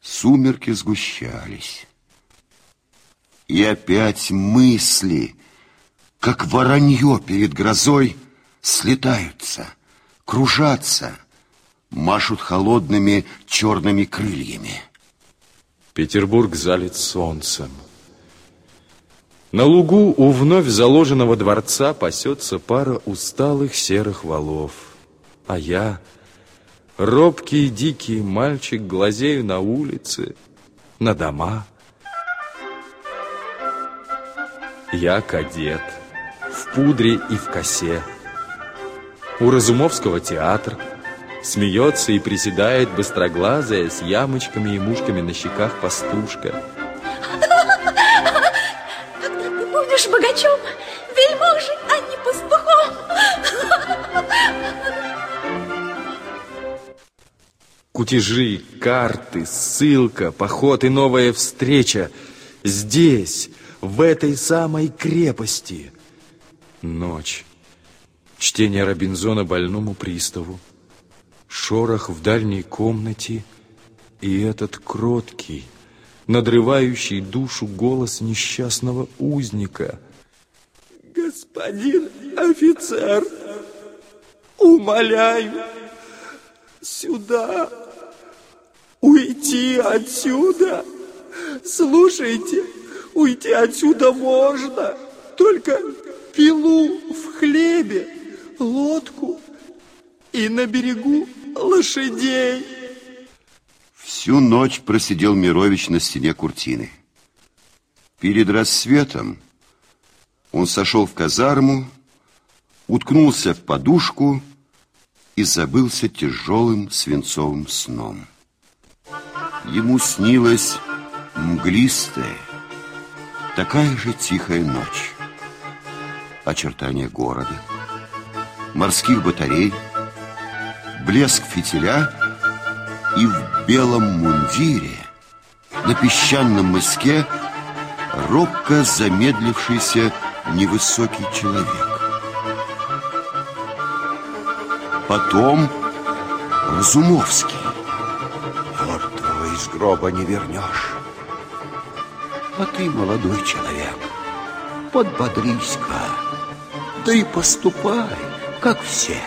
Сумерки сгущались. И опять мысли, как воронье перед грозой, слетаются, кружатся, машут холодными черными крыльями. Петербург залит солнцем. На лугу у вновь заложенного дворца пасется пара усталых серых валов. А я, робкий дикий мальчик, глазею на улице, на дома. Я кадет, в пудре и в косе. У Разумовского театр смеется и приседает быстроглазая с ямочками и мушками на щеках пастушка. Когда ты будешь богачом, вельможей, Кутежи, карты, ссылка, поход и новая встреча. Здесь, в этой самой крепости. Ночь. Чтение Робинзона больному приставу. Шорох в дальней комнате. И этот кроткий, надрывающий душу голос несчастного узника. Господин офицер, умоляю, сюда, уйти отсюда. Слушайте, уйти отсюда можно, только пилу в хлебе, лодку и на берегу лошадей. Всю ночь просидел Мирович на стене куртины. Перед рассветом он сошел в казарму, уткнулся в подушку и забылся тяжелым свинцовым сном. Ему снилась мглистая, такая же тихая ночь. Очертания города, морских батарей, блеск фитиля и в белом мундире на песчаном мыске робко замедлившийся невысокий человек. Потом Разумовский. Из гроба не вернешь. А ты, молодой человек, подбодрись-ка, да и поступай, как все.